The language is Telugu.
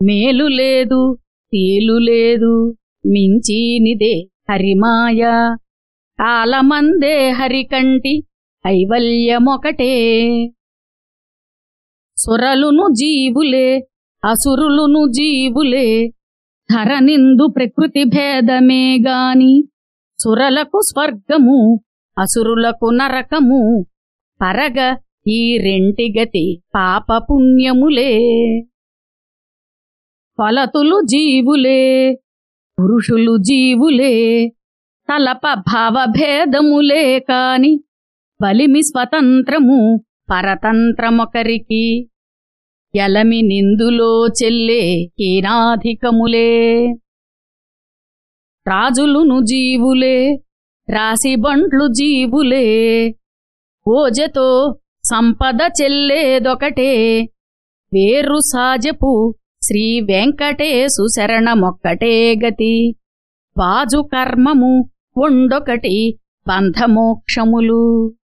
మేలు లేదు తేలు లేదు మించీనిదే హరిమాయ. కాలమందే హరికంటి ఐవల్యమొకటే. సురలును జీవులే అసురులును జీవులే ధరనిందు ప్రకృతి భేదమే గాని సురలకు స్వర్గము అసురులకు నరకము పరగ ఈ రెంటి గతి పాపపుణ్యములే ఫలతులు జీవులే పురుషులు జీవులే తలప భావభేదములే కాని బలిమి స్వతంత్రము పరతంత్రమొకరికి. ఎలమి నిందులో చెల్లే కీనాధికములే రాజులును జీవులే రాశిబంట్లు జీవులే ఓజతో సంపద చెల్లేదొకటే వేరు సాజపు శ్రీ వెంకటేశు శరణమొక్కటే గతి. పాజు కర్మము ఉండొకటి బంధమోక్షములు.